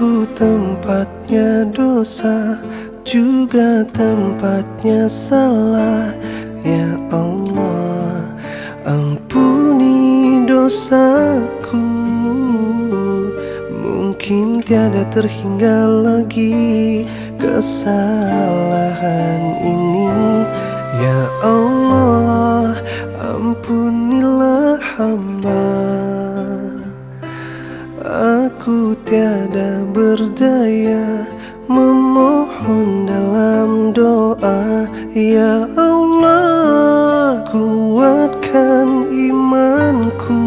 Aku tempatnya dosa Juga tempatnya salah. Ya Allah Ampuni dosaku. Mungkin tiada terhingga lagi Kesalahan ini. Ya tiada berdaya Memohon dalam doa. Ya Allah Kuatkan imanku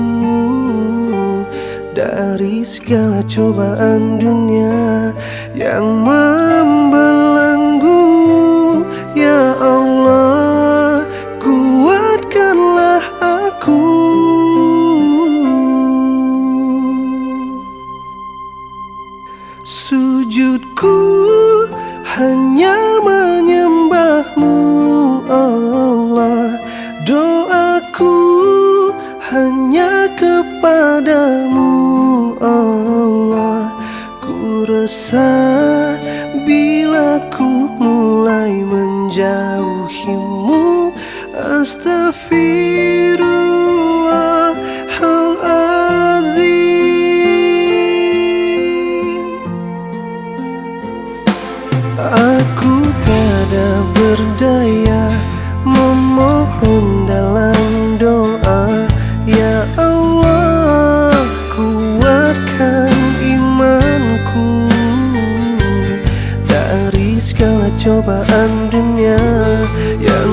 Dari segala cobaan dunia Yang Sujudku hanya menyembahmu Allah. Doaku hanya kepadamu Allah. Ku resah Aku tiada berdaya Memohon dalam doa. Ya Allah Kuatkan imanku. Dari segala cobaan dunia Yang